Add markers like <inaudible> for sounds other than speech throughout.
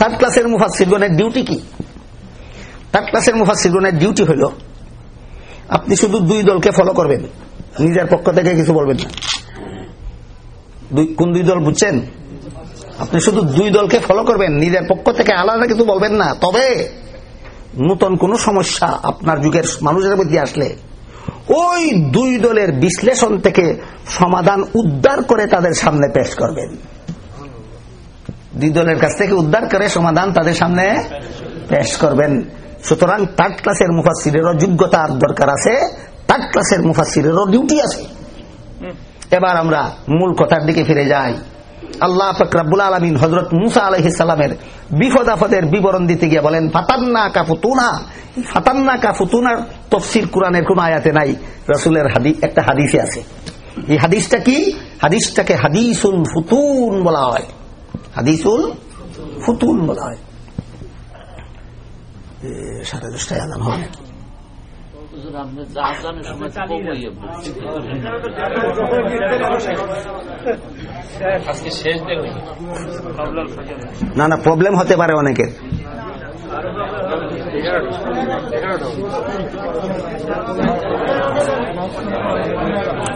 Third ক্লাসের মুফাসিরগণের duty কি? Third ক্লাসের মুফাসিরগণের ডিউটি হলো, আপনি শুধু দুই দলকে ফলো করবেন, নিজের পক্ষ থেকে কিছু বলবেন না। কোন দুই দল বুঝছেন? আপনি শুধু দুই দলকে ফলো করবেন, নিজের পক্ষ থেকে আলাদা কিছু বলবেন না। তবে নতুন কোন সমস্যা আপনার যুগের মানুষের মধ্যে আসলে, ওই দুই দলের বিশ্লেষণ থেকে সমাধান উদ্ধার করে তাদের সামনে পেশ করবেন। দুই দলের কাছ থেকে উদ্ধার করে সমাধান তাদের সামনে পেশ করবেন। সুতরাং থার্ড ক্লাসের মুফাসিরেরও যোগ্যতার দরকার আছে। থার্ড ক্লাসের মুফাসিরেরও ডিউটি আছে। এবার আমরা মূল কথার দিকে ফিরে যাই। আল্লাহ ফকরাবুল আলমিন হজরত মুসা আলহ সালামের বিপদ আপদের বিবরণ দিতে গিয়ে বলেন ফাতান্না কাফুতুনা এই ফাতান্না কাফুতুনার তফসির কোরআনের কোন আয়াতে নাই। রসুলের হাদি, একটা হাদিসে আছে। এই হাদিসটা কি? হাদিসটাকে হাদিসুল ফুতুন বলা হয়। হাদিসুল ফুতুন বলা হয়। সাড়ে দশটায় আলাম হবে। হুজুর, আপনি যা জানেন সময় তো কমই বলছি। আজকে শেষ দেখুন না না প্রবলেম হতে পারে অনেকের।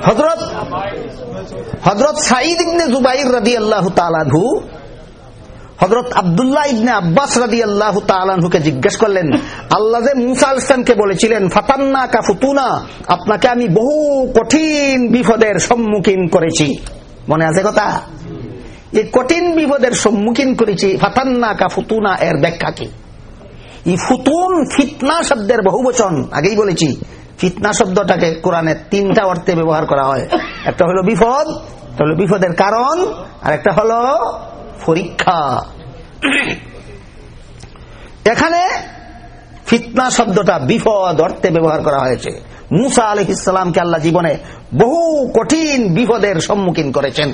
হজরত হজরত সাঈদ ইবনে জুবাইর রাদি আল্লাহ তালানহু হজরত আবদুল্লাহ ইবনে আব্বাস রাদি আল্লাহ তালানহুকে জিজ্ঞেস করলেন, আল্লাহ যে মুসা ইসলামকে বলেছিলেন ফাতান্না কা ফুতুনা আপনাকে আমি বহু কঠিন বিপদের সম্মুখীন করেছি। মনে আছে কথা? এই কঠিন বিপদের সম্মুখীন করেছি ফাতান্না কা ফুতুনা এর ব্যাখ্যা কি? ই ফুতুন ফিতনা শব্দের বহু বচন আগেই বলেছি, ফিতনা শব্দটাকে কোরআনে তিনটা অর্থে ব্যবহার করা হয়। একটা হলো বিপদ, একটা হলো বিপদের কারণ, আর একটা হলো পরীক্ষা। এখানে ফিতনা শব্দটা বিপদ অর্থে ব্যবহার করা হয়েছে। মুসা আলহ ইসলামকে আল্লাহ জীবনে বহু কঠিন বিপদের সম্মুখীন করেছেন।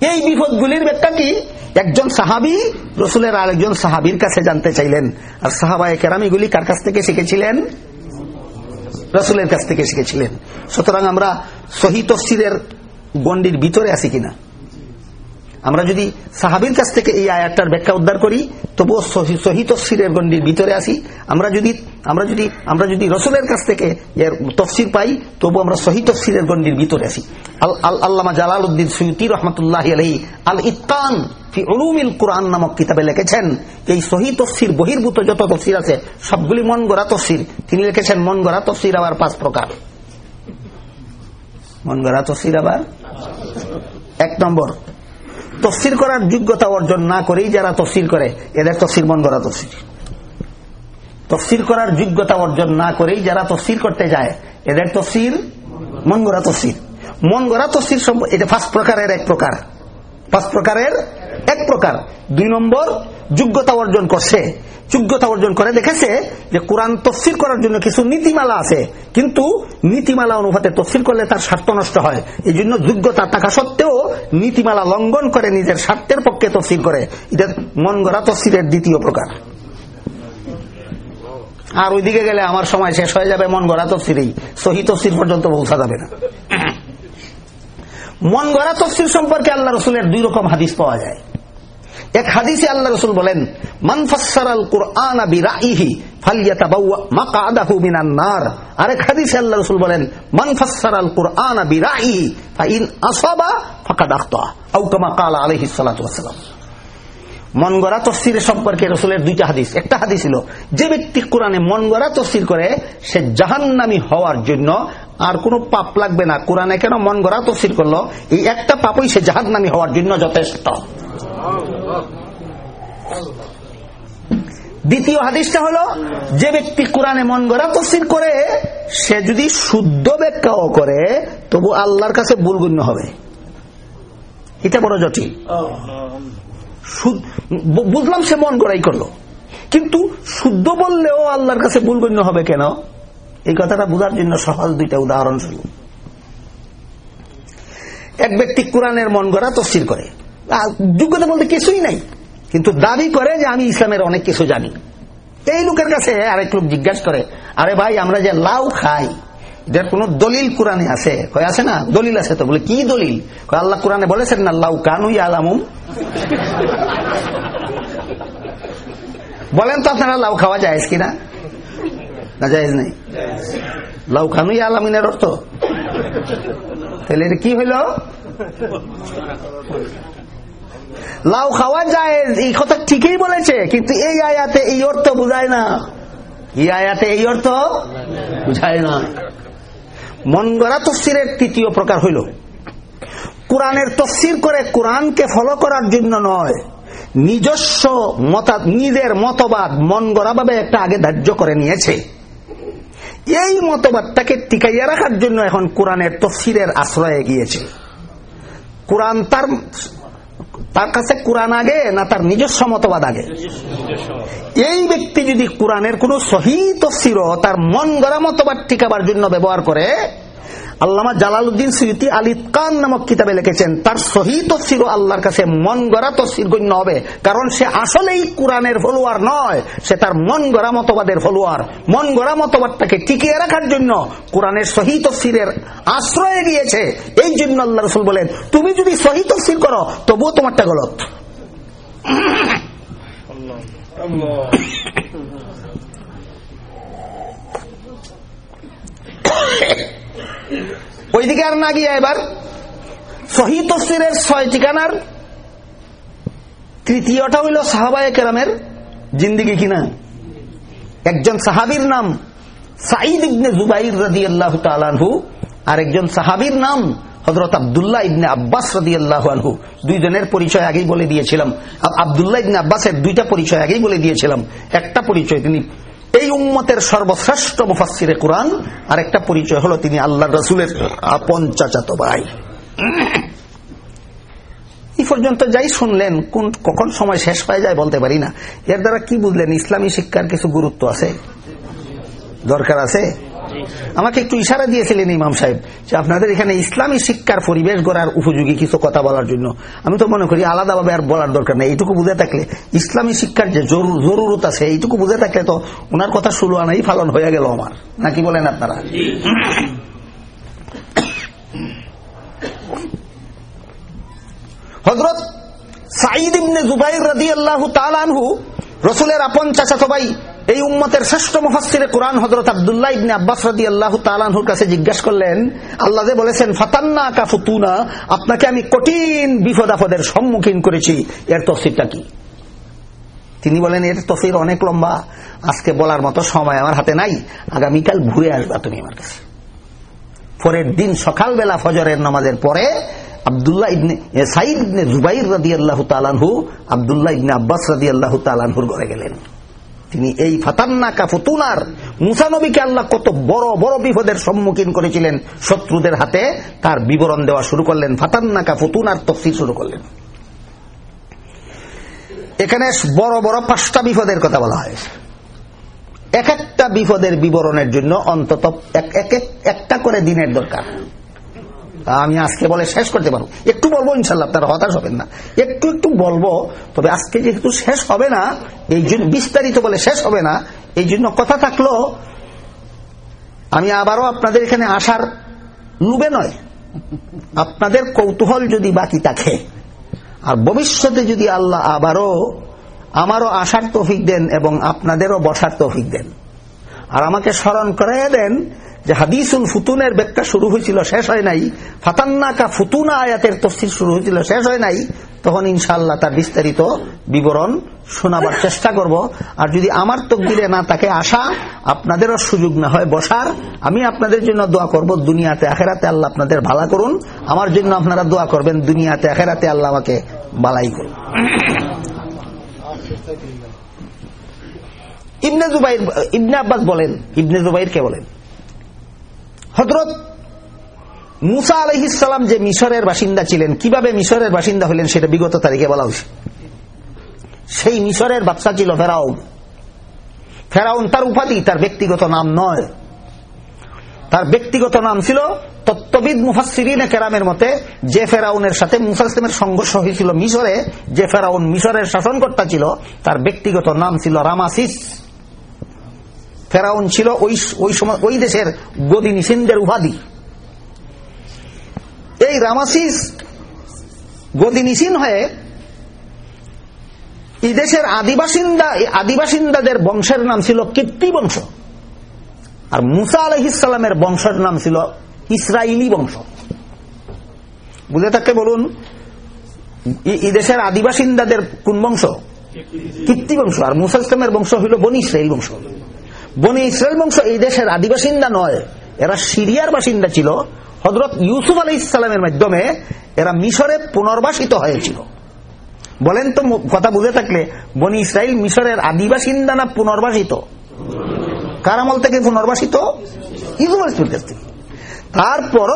এই বিপদগুলির ব্যাখ্যা কি? একজন সাহাবি, রসুলের আরেকজন সাহাবির কাছে জানতে চাইলেন। আর সাহাবায় কেরামিগুলি কার কাছ থেকে শিখেছিলেন? রসুলের কাছ থেকে শিখেছিলেন। সুতরাং আমরা সহি তফসিরের গণ্ডির ভিতরে আছি কিনা? আমরা যদি সাহাবির কাছ থেকে এই আয়াতটার ব্যাখ্যা উদ্ধার করি, তবুও সহি- তফসিরের গণ্ডির ভিতরে আসি। আমরা যদি আমরা যদি আমরা যদি রসুলের কাছ থেকে এর তফসির পাই তবু আমরা সহি তফসিরের গণ্ডির ভিতরে আসি। আল, আল- আল্লামা জালাল উদ্দিন সৈয়দি রহমতুল্লাহ আলহী আল ইত্তান কোরআন নামক কিতাবে লিখেছেন এই সহি তফসির বহির্ভূত যত তফসির আছে, সবগুলি মন গড়া তফসির। তিনি লিখেছেন, মন গড়া তফসির আবার পাঁচ প্রকার। মন গড়া তফসির আবার এক নম্বর তফসির করার যোগ্যতা অর্জন না করেই যারা তফসির করে, এদের তফসির মন করা তফসির। তফসির করার যোগ্যতা অর্জন না করেই যারা তফসির করতে যায়, এদের তফসির মন গড়া তফসির। মন গড়া সম্প- এটা ফার্স্ট প্রকারের এক প্রকার। পাঁচ প্রকারের, এক প্রকার। দুই নম্বর, যোগ্যতা অর্জন করছে। যোগ্যতা অর্জন করে দেখেছে যে কোরআন তফসির করার জন্য কিছু নীতিমালা আছে। কিন্তু নীতিমালা অনুপাতে তফসির করলে তার স্বার্থ নষ্ট হয়। এই জন্য যোগ্যতা থাকা সত্ত্বেও নীতিমালা লঙ্ঘন করে নিজের স্বার্থের পক্ষে তফসির করে। এটা মন গড়া তফসিরের দ্বিতীয় প্রকার। আর ওইদিকে গেলে আমার সময় শেষ হয়ে যাবে, মন গড়া তফসিরেই। সহি তফসির পর্যন্ত পৌঁছা যাবে না। মন গড়া তফসির সম্পর্কে আল্লাহ রসুলের দুই রকম হাদিস পাওয়া যায়। এক হাদিসে আল্লাহ রসুল বলেন, মান ফাসসারাল কুরআন আরেক হাদিসে আল্লাহ রসুল বলেন, মান গড়া তফসিরের সম্পর্কে রসুলের দুইটা হাদিস। একটা হাদিস ছিল যে ব্যক্তি কোরআনে মন গড়া তফসির করে, সে জাহান্নামি হওয়ার জন্য আর কোনো পাপ লাগবে না। কোরআনে কেন মন গড়া তফসির করল? এই একটা পাপই সে জাহান্নামি হওয়ার জন্য যথেষ্ট। দ্বিতীয় হাদিসটা হলো, যে ব্যক্তি কোরআনে মন গড়া তফসির করে, সে যদি শুদ্ধ ব্যাখ্যাও করে, তবু আল্লাহর কাছে ভুলগণ্য হবে। এটা বড় জটিল। বুঝলাম সে মন গড়াই করল। কিন্তু শুদ্ধ বললেও আল্লাহর কাছে ভুল গণ্য হবে কেন? এই কথাটা বোঝার জন্য সহজ দুইটা উদাহরণ শুরু এক ব্যক্তি কোরআনের মন গড়া তফসির করে। যোগ্যতা বলতে কিছুই নাই। কিন্তু দাবি করে যে আমি ইসলামের অনেক কিছু জানি। এই লোকের কাছে আরেক লোক জিজ্ঞাসা করে, আরে ভাই, আমরা যে লাউ খাই এটার কোন দলিল কোরআনে আছে? কয়, আছে না, দলিল আছে তো। বলে, কি দলিল? আল্লাহ কোরআনে বলেছেন না, লাউ কানুই আলামুম বলেন তো আপনারা লাউ খাওয়া যায় কিনা? না জায়েজ নাই। লাউ খানুই আলামিনের অর্থ তাহলে এটা কি হইল? লাউ খাওয়া যায় এই কথা ঠিকই বলেছে, কিন্তু এই আয়াতে এই অর্থ বুঝায় না। এই আয়াতে এই অর্থ বুঝায় না। মন গড়া তফসিরের তৃতীয় প্রকার হইল। কোরআনের তফসির করে কোরআনকে ফলো করার জন্য নয়, নিজস্ব মতা নিজের মতবাদ মন গড়া ভাবে একটা আগে ধার্য করে নিয়েছে। এই মতবাদটাকে টিকাইয়া রাখার জন্য এখন কোরআনের তফসিরের আশ্রয়ে গিয়েছে। কোরআন তার তার কাছে কোরআন আগে না তার নিজস্ব মতবাদ আগে? এই ব্যক্তি যদি কোরআনের কোন সহি তফসির তার মন গড়া মতবাদ টিকাবার জন্য ব্যবহার করে আল্লামা জালালউদ্দিন সুইতি আলিকান নামক কিতাবে লিখেছেন, তার সহি তফসির আল্লাহর কাছে মন গড়া তফসির গণ্য হবে। কারণ সে আসলেই কোরআনের ফলোয়ার নয়, সে তার মন গড়া মতবাদের ফলোয়ার। মন গড়া মতবাদটাকে টিকিয়ে রাখার জন্য কোরআনের সহি তফসিরের আশ্রয় গিয়েছে এই জন্য আল্লাহ রসুল বলেন, তুমি যদি সহি তফসির করো, তবুও তোমারটা গলত। ওইদিকে আর না গিয়ে এবার সহি তফসিরের ছয় ঠিকানার তৃতীয়টা হইল সাহাবায় কেরামের জিন্দিগি কিনা। একজন সাহাবির নাম সাইদ ইবনে জুবাইর রাজি আল্লাহ তালানহু আর একজন সাহাবির নাম হজরত আবদুল্লাহ ইবনে আব্বাস রাজি আল্লাহ আনহু। দুইজনের পরিচয় আগেই বলে দিয়েছিলাম। আবদুল্লাহ ইবনে আব্বাসের দুইটা পরিচয় আগেই বলে দিয়েছিলাম। একটা পরিচয় তিনি এই উম্মতের সর্বশ্রেষ্ঠ মুফাসিরে কোরআন। আর একটা পরিচয় হলো তিনি আল্লাহ রসুলের আপন চাচাত ভাই। এই পর্যন্ত যাই শুনলেন, কোন, কখন সময় শেষ হয়ে যায় বলতে পারি না। এর দ্বারা কি বুঝলেন, ইসলামী শিক্ষার কিছু গুরুত্ব আছে? দরকার আছে? আমাকে একটু ইশারা দিয়েছিলেন ইমাম সাহেব যে আপনাদের এখানে ইসলামী শিক্ষার পরিবেশ গড়ার উপযোগী কিছু কথা বলার জন্য। আমি তো মনে করি আলাদাভাবে আর বলার দরকার নেই। এইটুকু বুঝে থাকলে ইসলামী শিক্ষার যে জরুরত আছে, এইটুকু বুঝে থাকলে তো ওনার কথা শুরু আনাই ফালন হয়ে গেল আমার। নাকি বলেন আপনারা? হজরত সাইদ ইবনে জুবাইর রাদি আল্লাহ তালানহু রসুলের আপন চাচা ভাই এই উম্মতের শ্রেষ্ঠ মুফাসসিরে কোরআন হযরত আব্দুল্লাহ ইবনে আব্বাস রাদিয়াল্লাহু তাআলা আনহুর কাছে জিজ্ঞাসা করলেন, আল্লাহ যে বলেছেন ফাতান্না কা ফুতুনা আপনাকে আমি কঠিন বিপদ আপদের সম্মুখীন করেছি। এর তফসিরটা কি? তিনি বলেন, এর তফসির অনেক লম্বা। আজকে বলার মতো সময় আমার হাতে নাই। আগামীকাল ঘুরে আসবা তুমি আমার কাছে। পরের দিন সকালবেলা ফজরের নামাজের পরে আবদুল্লাহ ইবনে সাইদ ইবনে জুবাইর রাদিয়াল্লাহু তাআলা আনহু আব্দুল্লাহ ইবনে আব্বাস রাদিয়াল্লাহু তাআলা আনহুর ঘরে গেলেন। তিনি এই ফাতান্নাকা ফুতুনার। মুসানবীকে আল্লাহ কত বড় বড় বিপদের সম্মুখীন করেছিলেন। শত্রুদের হাতে তার বিবরণ দেওয়া শুরু করলেন। ফাতান্নাকা ফুতুনার তফসিল শুরু করলেন। এখানে বড় বড় পাঁচটা বিপদের কথা বলা হয়। এক একটা বিপদের বিবরণের জন্য অন্তত একটা করে দিনের দরকার। আমি আজকে বলে শেষ করতে পারব। একটু বলব ইনশাল্লাহ আপনারা হতাশ হবেন না। একটু একটু বলব, তবে আজকে যেহেতু শেষ হবে না, এই জন্য বিস্তারিত বলে শেষ হবে না, এই জন্য কথা থাকল, আমি আবারও আপনাদের এখানে আসার লুবে নয়। আপনাদের কৌতূহল যদি বাকি থাকে, আর ভবিষ্যতে যদি আল্লাহ আবারও আমারও আসার তৌফিক দেন এবং আপনাদেরও বসার তৌফিক দেন, আর আমাকে স্মরণ করাইয়া দেন যে হাদিসুল ফুতুনের ব্যাখ্যা শুরু হয়েছিল, শেষ হয় নাই। ফাতান্নাকা ফুতুনা আয়াতের তফসিল শুরু হয়েছিল, শেষ হয় নাই। তখন ইনশাল্লাহ তার বিস্তারিত বিবরণ শোনাবার চেষ্টা করব। আর যদি আমার তকদিরে না তাকে আসা আপনাদেরও সুযোগ না হয় বসার, আমি আপনাদের জন্য দোয়া করব দুনিয়াতে, আখেরাতে আল্লাহ আপনাদের ভালা করুন। আমার জন্য আপনারা দোয়া করবেন দুনিয়াতে, আখেরাতে আল্লাহ আমাকে বালাই করুন। ইবনে জুবাইর, ইবনে আব্বাস বলেন, ইবনে জুবাইর কে বলেন। হজরত মুসা আলহিসাম যে মিশরের বাসিন্দা ছিলেন, কীভাবে মিশরের বাসিন্দা হলেন সেটা বিগত তারিখে বলা হয়েছে। সেই মিশরের বাচ্চা ছিল ফেরাউন। ফেরাউন তার উপাধি, তার ব্যক্তিগত নাম নয়। তার ব্যক্তিগত নাম ছিল তত্ত্ববিদ মুফাসিরিন কেরামের মতে, যে ফেরাউনের সাথে মুসা ইসলামের সংঘর্ষ হয়েছিল মিশরে, যে ফেরাউন মিশরের শাসনকর্তা ছিল, তার ব্যক্তিগত নাম ছিল রামাসিস। ফেরাউন ছিল ওই ওই সময় ওই দেশের গদি নিসিনদের উপাধি। এই রামাসিস গদি নিসিন হয়ে এই দেশের আদিবাসিন্দা আদিবাসিন্দাদের বংশের নাম ছিল কীর্তি বংশ। আর মুসা আলহিসামের বংশের নাম ছিল ইসরায়েলি বংশ। বুঝে থাকতে বলুন এই দেশের আদিবাসিন্দাদের কোন বংশ? কীর্তি বংশ। আর মুসা ইসলামের বংশ হইল বনি ইসরায়েল বংশ। বনি ইসরায়েল বংশ এই দেশের আদিবাসিন্দা নয়। এরা সিরিয়ার বাসিন্দা ছিল। হজরত ইউসুফ আলী ইসলামের মাধ্যমে এরা মিশরে পুনর্বাসিত হয়েছিল। বলেন তো কথা বুঝে থাকলে, বনি ইসরায়েল মিশরের আদিবাসিন্দা না পুনর্বাসিত? কার আমল থেকে পুনর্বাসিত? ইউসুফ আলী কাছ থেকে। তারপর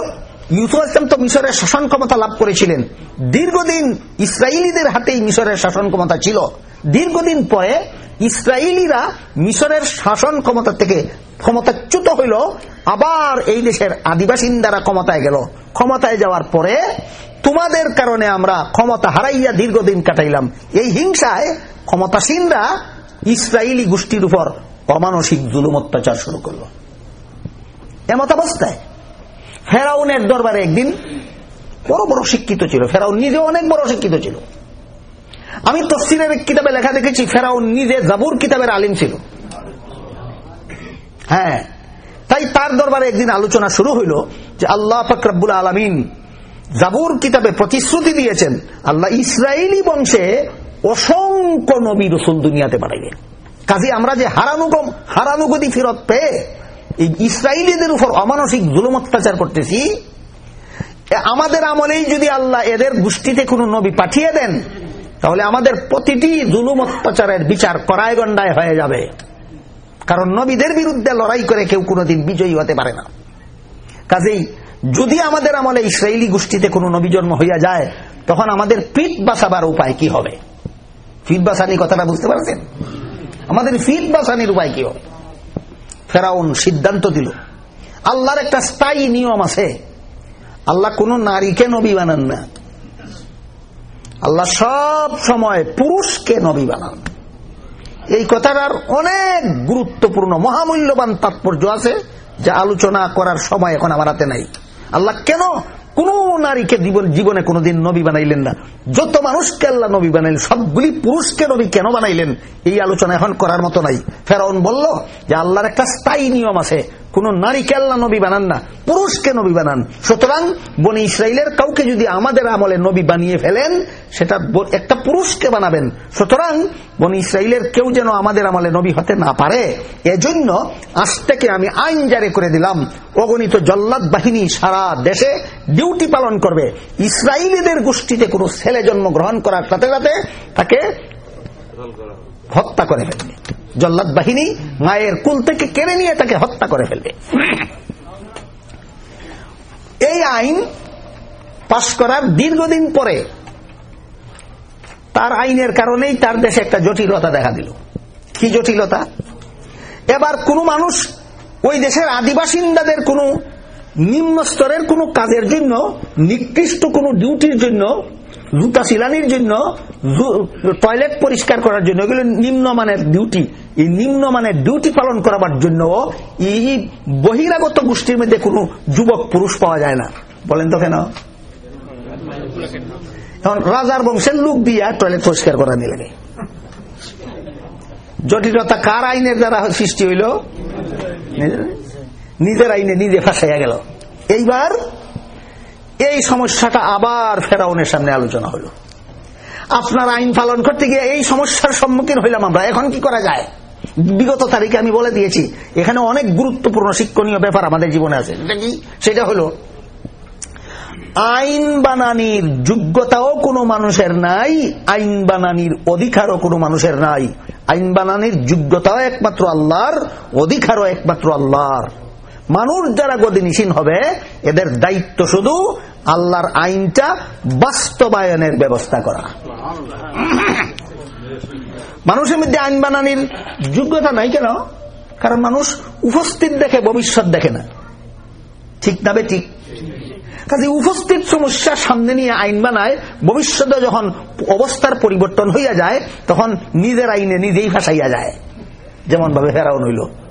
ইউসুফ ইসলাম তো মিশরের শাসন ক্ষমতা লাভ করেছিলেন। দীর্ঘদিন ইসরায়েলিদের হাতেই মিশরের শাসন ক্ষমতা ছিল। দীর্ঘদিন পরে ইসরায়েলিরা মিশরের শাসন ক্ষমতা থেকে ক্ষমতাচ্যুত হইল। আবার এই দেশের আদিবাসিন্দারা ক্ষমতায় গেল। ক্ষমতায় যাওয়ার পরে তোমাদের কারণে আমরা ক্ষমতা হারাইয়া দীর্ঘদিন কাটাইলাম। এই হিংসায় ক্ষমতাসীনরা ইসরায়েলি গোষ্ঠীর উপর অমানসিক জুলুম অত্যাচার শুরু করল। এমত অবস্থায় ফেরাউনের দরবারে একদিন বড় বড় শিক্ষিত ছিল। ফেরাউন নিজে অনেক বড় শিক্ষিত ছিল। আমি তফসিলের কিতাবে লেখা দেখেছি, ফেরাউন নিজে জাবুর কিতাবের আলিম ছিল। হ্যাঁ তাই তার দরবারে একদিন আলোচনা শুরু হইল যে আল্লাহ ফকরাবুল আলমিন জাবুর কিতাবে প্রতিশ্রুতি দিয়েছেন, আল্লাহ ইসরায়েলি বংশে অসংখ্য নবী রসুল দুনিয়াতে পাঠাইবেন। কাজে আমরা যে হারানুগম হারানুগতি ফেরত পেয়ে এই ইসরায়েলিদের উপর অমানসিক জুলুম অত্যাচার করতেছি আমাদের আমলেই যদি আল্লাহ এদের গোষ্ঠীতে কোন নবী পাঠিয়ে দেন, তাহলে আমাদের প্রতিটি জুলুম অত্যাচারের বিচার করায় গন্ডায় হয়ে যাবে। কারণ নবীদের বিরুদ্ধে লড়াই করে কেউ কোনোদিন বিজয়ী হতে পারে না। কাজেই যদি আমাদের আমলে ইসরায়েলি গোষ্ঠীতে কোনো নবী জন্ম হইয়া যায়, তখন আমাদের পিঠ বাঁচাবার উপায় কি হবে? ফিট বাসানি কথাটা বুঝতে পারছেন? আমাদের ফিট বাসানির উপায় কি হবে? ফেরাউন সিদ্ধান্ত দিল। আল্লাহর একটা স্থায়ী নিয়ম আছে। আল্লাহ কোন নারীকে নবী বানান না। আল্লাহ সব সময় পুরুষকে নবী বানান। এই কথাটার অনেক গুরুত্বপূর্ণ, মহামূল্যবান তাৎপর্য আছে, যা আলোচনা করার সময় এখন আমার হাতে নাই। আল্লাহ কেন কোন নারীকে জীবনে কোনোদিন নবী বানাইলেন না। যত মানুষকে আল্লাহ নবী বানাইলেন, সবগুলি পুরুষকে নবী কেন বানাইলেন? এই আলোচনা এখন করার মতো নাই। ফেরাউন বলল যে, আল্লাহর একটা স্থায়ী নিয়ম আছে। কোন নারীকে আল্লাহ নবী বানান না, পুরুষকে নবী বানান। সুতরাং বনি ইসরায়েলের কাউকে যদি আমাদের আমলে নবী বানিয়ে ফেলেন, সেটা একটা পুরুষকে বানাবেন। সুতরাং বনি ইসরায়েলের কেউ যেন আমাদের আমলে নবী হতে না পারে, এজন্য আজ থেকে আমি আইন জারি করে দিলাম, অগণিত জল্লাদ বাহিনী সারা দেশে ডিউটি পালন করবে। ইসরায়েলিদের গোষ্ঠীতে কোনো ছেলে জন্ম গ্রহণ করার সাথে সাথে তাকে হত্যা করে ফেলবে। জল্লাদ বাহিনী মায়ের কুল থেকে কেড়ে নিয়ে তাকে হত্যা করে ফেলবে। এই আইন পাশ করার দীর্ঘদিন পরে তার আইনের কারণেই তার দেশে একটা জটিলতা দেখা দিল। কি জটিলতা? এবার কোন মানুষ ওই দেশের আদিবাসিন্দাদের কোন নিম্ন স্তরের কোন কাজের জন্য, নিকৃষ্ট কোন ডিউটির জন্য জুতা সিলানির জন্য টয়লেট পরিষ্কার করার জন্য, এগুলো নিম্নমানের ডিউটি এই নিম্নমানের ডিউটি পালন করাবার জন্য এই বহিরাগত গোষ্ঠীর মধ্যে কোনো যুবক, পুরুষ পাওয়া যায় না। বলেন তো কেন? এখন রাজার বংশের লোক দিয়া টয়লেট পরিষ্কার করা নিয়ে লাগে জটিলতা কার আইনের দ্বারা সৃষ্টি হইল? নিজের আইনে নিজে ফাঁসাইয়া গেল। এইবার এই সমস্যাটা আবার ফেরাউনের সামনে আলোচনা হলো। আপনার আইন পালন করতে গিয়ে এই সমস্যার সম্মুখীন হইলাম আমরা। এখন কি করা যায়? বিগত তারিখে আমি বলে দিয়েছি, এখানে অনেক গুরুত্বপূর্ণ শিক্ষণীয় ব্যাপার আমাদের জীবনে আছে। সেটা সেটা হলো, আইন বানানির যোগ্যতাও কোনো মানুষের নাই, আইন বানানির অধিকারও কোনো মানুষের নাই। আইন বানানির যোগ্যতাও একমাত্র আল্লাহর, অধিকারও একমাত্র আল্লাহর। মানুষ যারা গদিনিসীন হবে, এদের দায়িত্ব শুধু আল্লাহর আইনটা বাস্তবায়নের ব্যবস্থা করা। মানুষের মধ্যে আইন বানানির যোগ্যতা নাই কেন? কারণ মানুষ উপস্থিত দেখে, ভবিষ্যৎ দেখে না। ঠিক না ঠিক? কাজে উপস্থিত সমস্যা সামনে নিয়ে আইন বানায়, ভবিষ্যতে যখন অবস্থার পরিবর্তন হইয়া যায়, তখন নিজের আইনে নিজেই ফাঁসাইয়া যায়। যেমন ভাবে ফেরাউন হইল।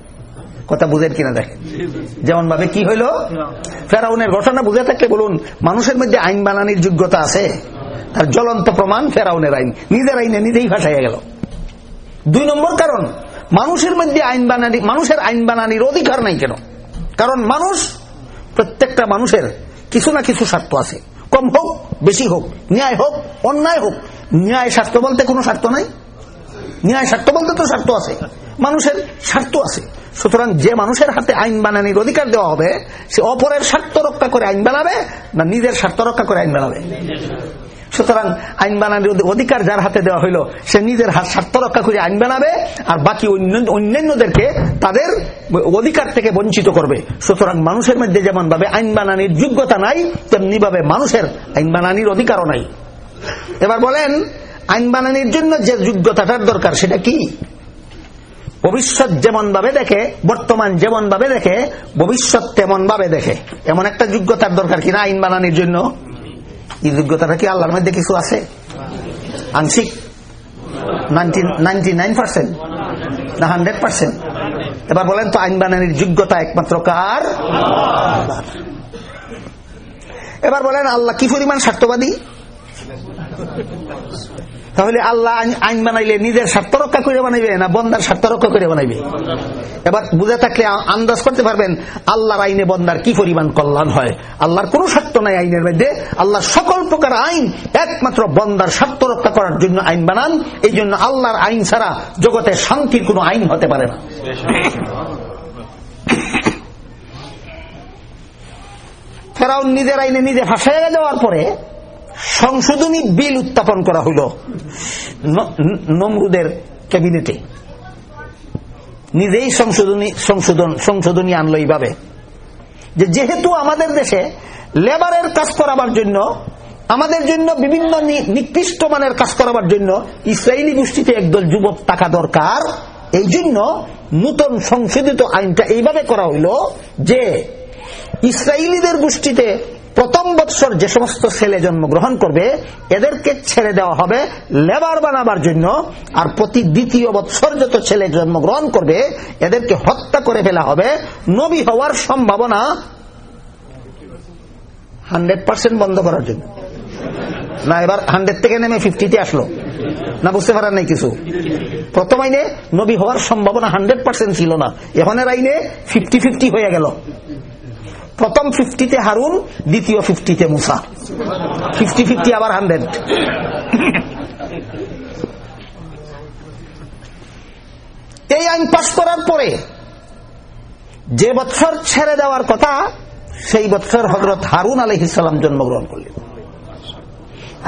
কথা বুঝেন কিনা দেখেন যেমন ভাবে কি হইল? ফেরাউনের ঘটনা বুঝে থাকলে বলুন মানুষের মধ্যে আইন বানানির যোগ্যতা আছে? তার জ্বলন্ত প্রমাণ ফেরাউনের আইন। নিজের আইনে নিজেই ভাসাইয়া গেল। দুই নম্বর কারণ মানুষের মধ্যে আইন বানানি মানুষের আইন বানানির অধিকার নাই কেন? কারণ মানুষ প্রত্যেকটা মানুষের কিছু না কিছু স্বার্থ আছে। কম হোক বেশি হোক ন্যায় হোক অন্যায় হোক ন্যায় স্বার্থ বলতে কোনো স্বার্থ নাই? ন্যায় স্বার্থ বলতে তো স্বার্থ আছে। মানুষের স্বার্থ আছে। সুতরাং যে মানুষের হাতে আইন বানানির অধিকার দেওয়া হবে, সে অপরের স্বার্থ রক্ষা করে আইন বানাবে না নিজের স্বার্থ রক্ষা করে আইন বানাবে? সুতরাং আইন বানানোর অধিকার যার হাতে দেওয়া হইল, সে নিজের হাত স্বার্থ রক্ষা করে আইন বানাবে আর বাকি অন্যান্যদেরকে তাদের অধিকার থেকে বঞ্চিত করবে। সুতরাং মানুষের মধ্যে যেমন ভাবে আইন বানানির যোগ্যতা নাই তেমনি ভাবে মানুষের আইন বানানির অধিকারও নাই। এবার বলেন, আইন বানানির জন্য যে যোগ্যতাটার দরকার সেটা কি? ভবিষ্যৎ যেমন ভাবে দেখে, বর্তমান যেমন ভাবে দেখে, ভবিষ্যৎ তেমন ভাবে দেখে। এমন একটা যোগ্যতার দরকার কিনা আইন বানানির জন্য? এই যোগ্যতাটা কি আল্লাহর মধ্যে কিছু আছে? আংশিক? না, হান্ড্রেড পার্সেন্ট? এবার বলেন তো আইন বানানির যোগ্যতা একমাত্র কার? এবার বলেন আল্লাহ কি পরিমাণ স্বার্থবাদী? তাহলে আল্লাহ আইন- বানাইলে নিজের স্বার্থ রক্ষা করে বানাইবে না বন্দার স্বার্থ রক্ষা করে বানাইবে? এবার বুঝে থাকলে আন্দাজ করতে পারবেন, আল্লাহর আইনে বন্দার কি পরিমাণ কল্যাণ হয়? আল্লাহর কোনো স্বার্থ নাই আইনের মধ্যে। আল্লাহ সকল প্রকার আইন একমাত্র বন্দার স্বার্থ রক্ষা করার জন্য আইন বানান। এই জন্য আল্লাহর আইন ছাড়া জগতে শান্তির কোনো আইন হতে পারে না। ফেরাউন নিজের আইনে নিজে ফাঁসাইয়া যাওয়ার পরে সংশোধনী বিল উত্থাপন করা হইল নমরুদের ক্যাবিনেটে। নিজেই সংশোধনী, সংশোধন, সংশোধনী আনলো এইভাবে। যেহেতু আমাদের দেশে লেবারের কাজ করাবার জন্য, আমাদের জন্য বিভিন্ন নিকৃষ্ট মানের কাজ করাবার জন্য ইসরায়েলি গোষ্ঠীতে একদল যুবক টাকা দরকার। এই জন্য নূতন সংশোধিত আইনটা এইভাবে করা হইল যে ইসরায়েলিদের গোষ্ঠীতে প্রথম বৎসর যে সমস্ত ছেলে জন্মগ্রহণ করবে, এদেরকে ছেড়ে দেওয়া হবে লেবার বানাবার জন্য। আর প্রতি দ্বিতীয় বৎসর যত ছেলে জন্মগ্রহণ করবে, এদেরকে হত্যা করে ফেলা হবে। নবী হওয়ার সম্ভাবনা হান্ড্রেড পার্সেন্ট বন্ধ করার জন্য। না, এবার হান্ড্রেড থেকে নেমে ফিফটিতে আসলো। না, বুঝতে পারেন নাই কিছু। প্রথম আইনে নবী হওয়ার সম্ভাবনা হান্ড্রেড পার্সেন্ট ছিল না। এখনের আইনে ফিফটি ফিফটি হয়ে গেল। প্রথম ফিফটিতে হারুন, দ্বিতীয় ফিফটিতে মুসা। ফিফটি ফিফটি আবার হান্ড্রেড এই আইন পাশ করার পরে যে বৎসর ছেড়ে দেওয়ার কথা, সেই বৎসর হজরত হারুন আলহিসাম জন্মগ্রহণ করলেন।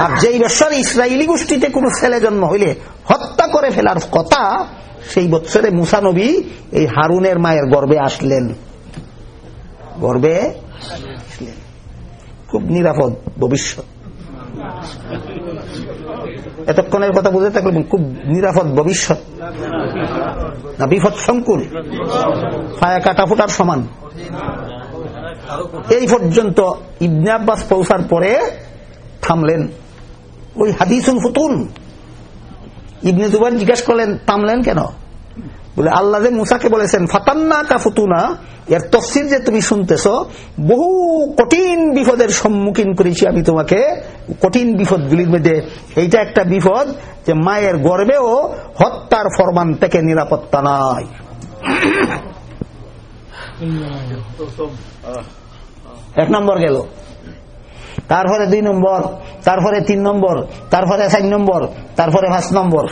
আর যেই বৎসর ইসরায়েলি গোষ্ঠীতে কোন ছেলে জন্ম হইলে হত্যা করে ফেলার কথা, সেই বৎসরে মুসানবী এই হারুনের মায়ের গর্বে আসলেন। গর্বে খুব নিরাপদ ভবিষ্যৎ। এতক্ষণের কথা বুঝে থাকলে খুব নিরাপদ ভবিষ্যৎ। না, বিপদ সংকুল। ফায়া কাটা ফুটার সমান। এই পর্যন্ত ইবনে আব্বাস পৌঁছার পরে থামলেন। ওই হাদিসুল ফুতুন ইবনে দুবার জিজ্ঞাসা করলেন, থামলেন কেন? বলে আল্লাহ যে মুসাকে বলেছেন, ফাতান্না কা ফুতুনা এর তফসির যে তুমি শুনতেছ, বহু কঠিন বিপদের সম্মুখীন করেছি আমি তোমাকে। কঠিন বিপদ বিপদগুলির মধ্যে এইটা একটা বিপদ যে মায়ের গর্বেও হত্যার ফরমান থেকে নিরাপত্তা নাই। এক নম্বর গেল। তারপরে দুই নম্বর, তারপরে তিন নম্বর, তারপরে চার নম্বর, তারপরে পাঁচ নম্বর।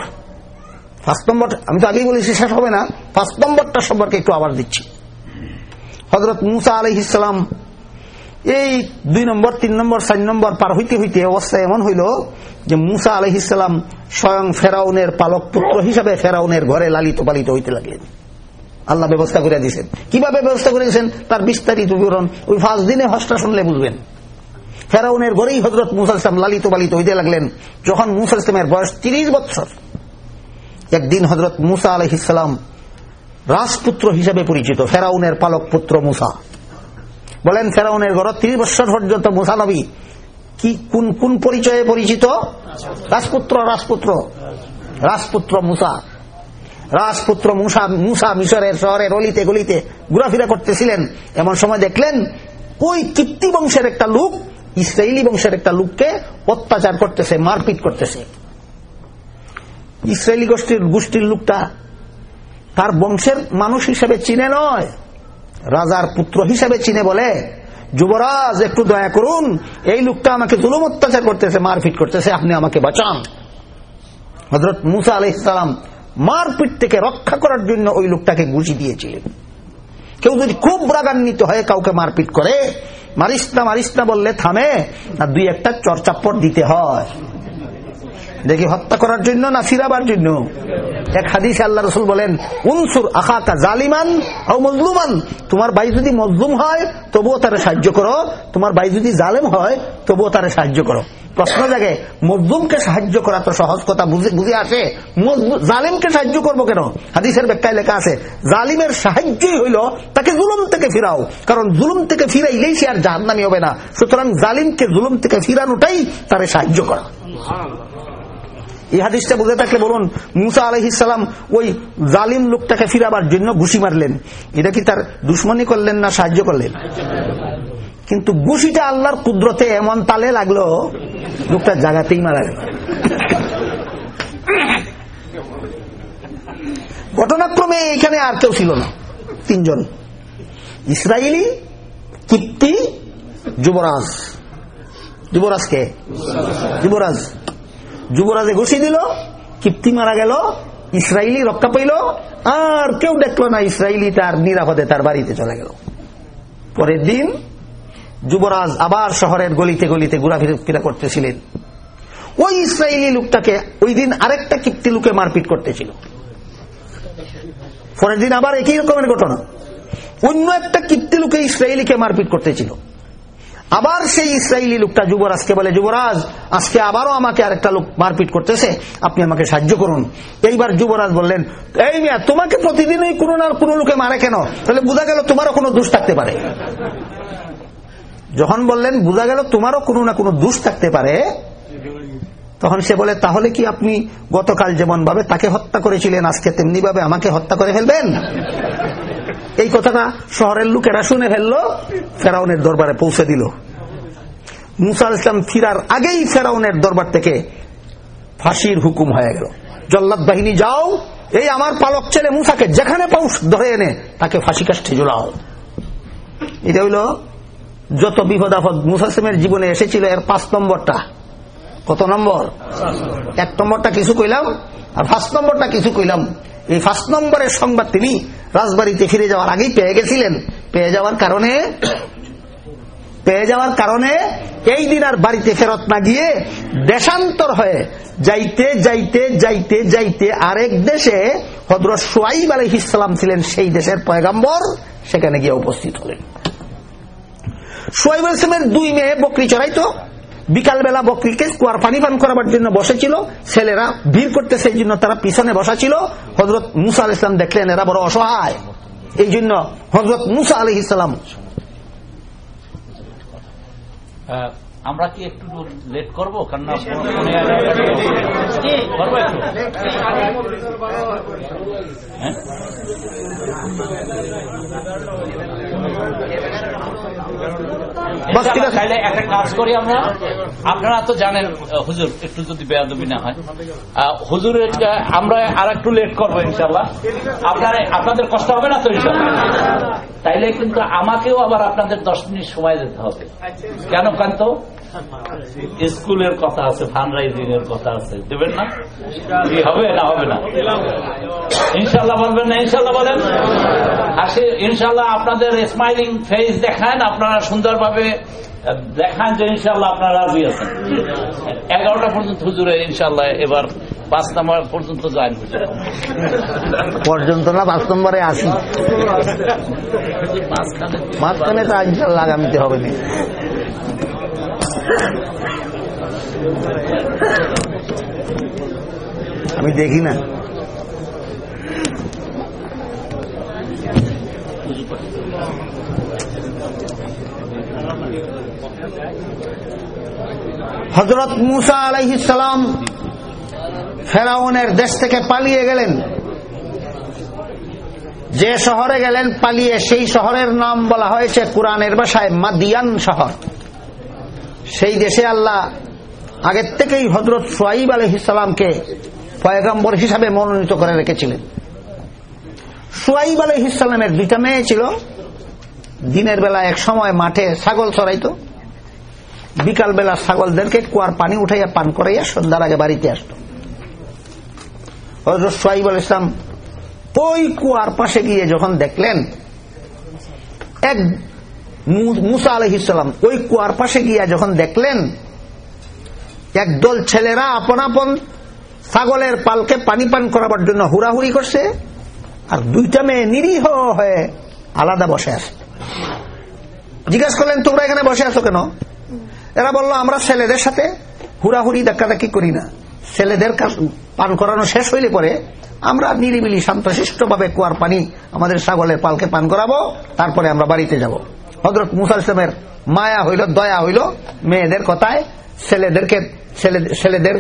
পাঁচ নম্বর আমি তো আগেই বলেছি, শেষ হবে না। পাঁচ নম্বরটা সম্পর্কে একটু আবার দিচ্ছি। হজরত মুসা আলহ ইসলাম এই দুই নম্বর, তিন নম্বর, চার নম্বর পার হইতে হইতে অবস্থা এমন হইল যে মুসা আলহ ইসলাম স্বয়ং ফেরাউনের পালক পুত্র হিসাবে ফেরাউনের ঘরে লালিত পালিত হইতে লাগলেন। আল্লাহ ব্যবস্থা করে দিয়েছেন। কীভাবে ব্যবস্থা করে দিয়েছেন? তার বিস্তারিত বিবরণ ওই পাঁচ দিনে হস্তা শুনলে বুঝবেন। ফেরাউনের ঘরেই হজরত মুসা ইসলাম লালিত পালিত হইতে লাগলেন। যখন মুসা ইসলামের বয়স তিরিশ বছর একদিন হজরত মুসা আলহিসাম রাজপুত্র হিসেবে পরিচিত, ফেরাউনের পালক পুত্র মুসা। বলেন, ফেরাউনের ঘর তিরিশ বছর পর্যন্ত মুসা নবী। কি, কোন কোন পরিচয়ে পরিচিত? রাজপুত্র রাজপুত্র। রাজপুত্র মুসা। রাজপুত্র মুসা মুসা মিশরের শহরের অলিতে গলিতে ঘোরাফেরা করতেছিলেন। এমন সময় দেখলেন, ওই কীর্তি বংশের একটা লোক ইসরায়েলি বংশের একটা লোককে অত্যাচার করতেছে, মারপিট করতেছে। ইসরায়েলি গোষ্ঠীর গোষ্ঠীর লোকটা তার বংশের মানুষ হিসেবে চিনে নয়, রাজার পুত্র হিসেবে চিনে বলে, যুবরাজ, একটু দয়া করুন, এই লোকটা আমাকে জুলুম অত্যাচার করতেছে, মারপিট করতেছে, আপনি আমাকে বাঁচান। হজরত মুসা আলহ ইসলাম মারপিট থেকে রক্ষা করার জন্য ওই লোকটাকে গুছি দিয়েছিলেন। কেউ যদি খুব রাগান্বিত হয়ে কাউকে মারপিট করে, মারিস না মারিস না, বললে থামে, না দুই একটা চরচাপ্পর দিতে হয়। দেখি হত্যা করার জন্য না ফিরাবার জন্য? এক হাদিস আল্লাহ রসুল বলেন, উনসুর আখাকা জালিমান ও মজলুমান। তোমার ভাই যদি মজলুম হয়, তবুও তারা সাহায্য করো। তোমার ভাই যদি জালেম হয়, তবুও তারা সাহায্য করো। প্রশ্ন জাগে, মজলুমকে সাহায্য করা তো সহজ কথা বুঝে আসে? জালিমকে সাহায্য করব কেন? হাদিসের ব্যাখ্যায় লেখা আছে, জালিমের সাহায্যই হইল তাকে জুলুম থেকে ফিরাও। কারণ জুলুম থেকে ফিরাইলেই সে আর জাহান্নামি হবে না। সুতরাং জালিমকে জুলুম থেকে ফিরানোটাই তারে সাহায্য করা। এই হাদিসটা বুঝে থাকলে বলুন, মুসা আলহিসাম ওই জালিম লোকটাকে ফিরাবার জন্য ঘুষি মারলেন। এটা কি তার দুশ্মনী করলেন না সাহায্য করলেন? কিন্তু ঘুষিটা আল্লাহর কুদরতে এমন তালে লাগল, লোকটা জাগাতেই মারা গেল। ঘটনাক্রমে এখানে আর কেউ ছিল না, তিনজন। ইসরায়েলি কিপ্তি, যুবরাজ। যুবরাজকে? যুবরাজ। যুবরাজে ঘুষি দিল, কিপ্তি মারা গেল ইসরায়েলি রক্ষা পাইল, আর কেউ দেখল না ইসরায়েলি তার নিরাপদে তার বাড়িতে চলে গেল। পরের দিন যুবরাজ আবার শহরের গলিতে গলিতে ঘোরাফেরা করতেছিলেন। ওই ইসরায়েলি লোকটাকে ওই দিন আরেকটা কিপ্তি লোকে মারপিট করতেছিল। পরের দিন আবার একই রকমের ঘটনা। অন্য একটা কীর্তি লোকে ইসরায়েলিকে মারপিট করতেছিল। আবার সেই ইসরায়েলি লোকটা যুবরাজকে বলে, যুবরাজ, আজকে আবারও আমাকে আরেকটা লোক মারপিট করতেছে, আপনি আমাকে সাহায্য করুন। এইবার যুবরাজ বললেন, এই মিয়া, তোমাকে প্রতিদিনই কোনো না কোনো লোকে মারে কেন? তাহলে বোঝা গেল তোমারও কোনো দোষ থাকতে পারে। যখন বললেন, বোঝা গেল তোমারও কোনো না কোনো দোষ থাকতে পারে, তখন সে বলে, তাহলে কি আপনি গতকাল যেমন ভাবে তাকে হত্যা করেছিলেন, আজকে তেমনি ভাবে আমাকে হত্যা করে ফেলবেন? এই কথাটা শহরের লোকেরা শুনে ফেলল, ফেরাউনের দরবারে পৌঁছে দিল। মুসা ইসলাম ফিরার আগেই ফেরাউনের দরবার থেকে ফাঁসির হুকুম হয়ে গেল। জল্লাদ বাহিনী, যাও, এই আমার পালক ছেলে মুসাকে যেখানে পাও ধরে এনে তাকে ফাঁসি কাষ্ঠে ঝোলাও। এটা হইল, যত বিপদ আপদ মুসাসিমের জীবনে এসেছিল, এর পাঁচ নম্বরটা। কত নম্বর? এক নম্বরটা কিছু কইলাম, আর ফার্স্ট নম্বরটা কিছু কইলাম। এই ফার্স্ট নম্বরের সংবাদ তিনি রাজবাড়িতে ফিরে যাওয়ার আগেই পেয়ে গেছিলেন। পেয়ে যাওয়ার কারণে, পেয়ে যাওয়ার কারণে এই দিন আর বাড়িতে ফেরত না গিয়ে দেশান্তর হয়ে যাইতে যাইতে যাইতে যাইতে আরেক দেশে হজরত সোয়াইব আলহ ইসলাম ছিলেন সেই দেশের পয়গাম্বর, সেখানে গিয়ে উপস্থিত হলেন। সোয়াইব ইসলামের দুই মেয়ে বকরি চড়াইতো। বিকালবেলা বকরিকে কুয়ার পানি পান করাবার জন্য বসেছিল ছেলেরা ভিড় করতে সেই জন্য তারা পিছনে বসা ছিল হজরত মুসা আল ইসলাম দেখলেন এরা বড় অসহায়। এই জন্য হজরত মুসা আলহ ইসলাম আমরা কি একটু লেট করব? কারণ হ্যাঁ? তাহলে একটা কাজ করি আমরা। আপনারা তো জানেন হুজুর, একটু যদি বেয়াদবি না হয়। হুজুর আমরা আর একটু লেট করব ইনশাল্লাহ আপনার, আপনাদের কষ্ট হবে না তো ইনশাল্লাহ তাইলে কিন্তু আমাকেও আবার আপনাদের দশ মিনিট সময় দিতে হবে। কেন, কান্ত? স্কুলের কথা আছে ফান্ড রাইজিং এর কথা আছে। দেবেন না? কি হবে না হবে না? ইনশাল্লাহ বলবেন না ইনশাল্লাহ বলেন? আসে ইনশাল্লাহ আপনাদের স্মাইলিং ফেস দেখান আপনারা সুন্দরভাবে দেখান যে ইনশাল্লাহ আপনারা রাজি আছেন। এগারোটা পর্যন্ত হুজুরে ইনশাল্লাহ এবার পাঁচ নাম্বার পর্যন্ত জয়েন হুজুর পর্যন্ত না পাঁচ নম্বরে আসি মাঝখানে তো ইনশাল্লাহ আগামীতে হবে না। আমি দেখি না। হজরত মুসা আলাইহিসালাম ফেরাউনের দেশ থেকে পালিয়ে গেলেন। যে শহরে গেলেন, পালিয়ে সেই শহরের নাম বলা হয়েছে কোরআনের ভাষায় মাদিয়ান শহর। সেই দেশে আল্লাহ আগের থেকেই হজরত সোয়াইব আলহিসামকে পয়গম্বর হিসাবে মনোনীত করে রেখেছিলেন। সোয়াইব আলহিসামের দুইটা মেয়ে ছিল। দিনের বেলা এক সময় মাঠে ছাগল চড়াইতো। বিকাল বেলা ছাগলদেরকে কুয়ার পানি উঠাইয়া পান করাইয়া সন্ধ্যার আগে বাড়িতে আসত। হজরত সোয়াইব আল ইসলাম ওই কুয়ার পাশে গিয়ে যখন দেখলেন, এক মুসা আলহিসাম ওই কুয়ার পাশে গিয়া যখন দেখলেন, একদল ছেলেরা আপন আপন ছাগলের পালকে পানি পান করাবার জন্য হুড়াহুড়ি করছে, আর দুইটা মেয়ে নিরীহ হয়ে আলাদা বসে আছে। জিজ্ঞাসা করলেন, তোমরা এখানে বসে আছো কেন? এরা বলল, আমরা ছেলেদের সাথে হুড়াহুড়ি ধাক্কাধাক্কি করি না। ছেলেদের পান করানো শেষ হইলে পরে আমরা নিরিবিলি শান্তশিষ্ট ভাবে কুয়ার পানি আমাদের ছাগলের পালকে পান করাবো, তারপরে আমরা বাড়িতে যাব। হজরত মুসাল ইসলামের মায়া হইল, দয়া হইল, মেয়েদের কথায় ছেলেদেরকে ছেলেদের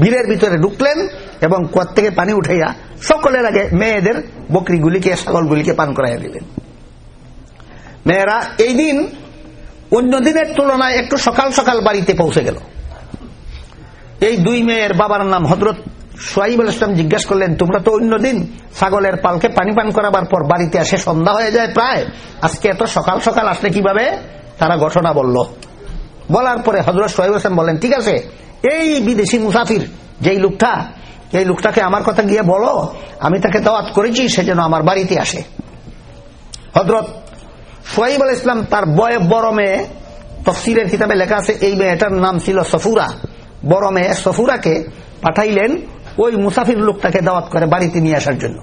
বীরের ভিতরে ঢুকলেন এবং কুয়ার থেকে পানি উঠাইয়া সকলের আগে মেয়েদের বকরিগুলিকে, ছাগলগুলিকে পান করাইয়া দিলেন। মেয়েরা এই দিন, অন্য দিনের তুলনায় একটু সকাল সকাল বাড়িতে পৌঁছে গেল। এই দুই মেয়ের বাবার নাম হজরত সোয়াইব আল ইসলাম জিজ্ঞাসা করলেন, তোমরা তো অন্য দিন ছাগলের পালকে পানি পান করাবার পর বাড়িতে আসে সন্ধ্যা হয়ে যায় প্রায়। আজকে এত সকাল সকাল আসলে কীভাবে? তারা ঘটনা বলল। বলার পরে হজরত সোয়াইব আসলাম বললেন, ঠিক আছে, এই বিদেশি মুসাফির, যেই লোকটা, এই লোকটাকে আমার কথা গিয়ে বলো, আমি তাকে দাওয়াত করেছি, সে যেন আমার বাড়িতে আসে। হজরত সোয়াইব আল ইসলাম তার বয়ে বড় মেয়ে তফসিরের কিতাবে লেখা আছে, এই মেয়েটার নাম ছিল সফুরা। বড় মেয়ে সফুরাকে পাঠাইলেন ওই মুসাফির লোকটাকে দাওয়াত করে বাড়িতে নিয়ে আসার জন্য।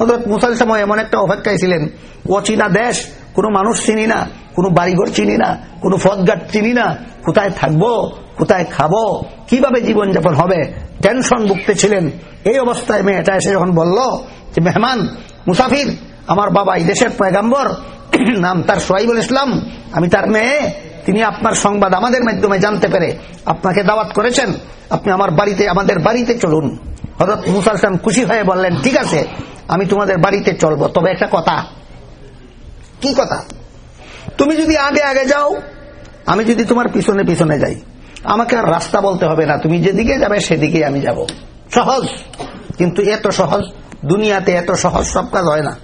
হজরত মুসাল সময় এমন একটা অপেক্ষায় ছিলেন অচিনা দেশ, কোনো মানুষ চিনি না, কোনো বাড়িঘর চিনি না, কোনো ফদঘাট চিনি না, কোথায় থাকব, কোথায় খাব, কীভাবে জীবনযাপন হবে? টেনশন ভুগতে ছিলেন। এই অবস্থায় মেয়েটা এসে যখন বলল যে, মেহমান, মুসাফির, আমার বাবা এই দেশের পয়গাম্বর, <clears throat> নাম তার সোয়াইবুল ইসলাম, আমি তার মেয়ে তিনি আপনার সংবাদ আমাদের মাধ্যমে জানতে পেরে আপনাকে দাওয়াত করেছেন। আপনি আমার বাড়িতে, আমাদের বাড়িতে চলুন। হজরত মুসাল ইসলাম খুশি হয়ে বললেন, ঠিক আছে, আমি তোমাদের বাড়িতে চলবো। তবে একটা কথা। কি কথা? তুমি যদি আগে আগে যাও, আমি যদি তোমার পিছনে পিছনে যাই, আমাকে আর রাস্তা বলতে হবে না। তুমি যেদিকে যাবে সেদিকে আমি যাব। সহজ। কিন্তু এত সহজ, দুনিয়াতে এত সহজ সব কাজ হয় না।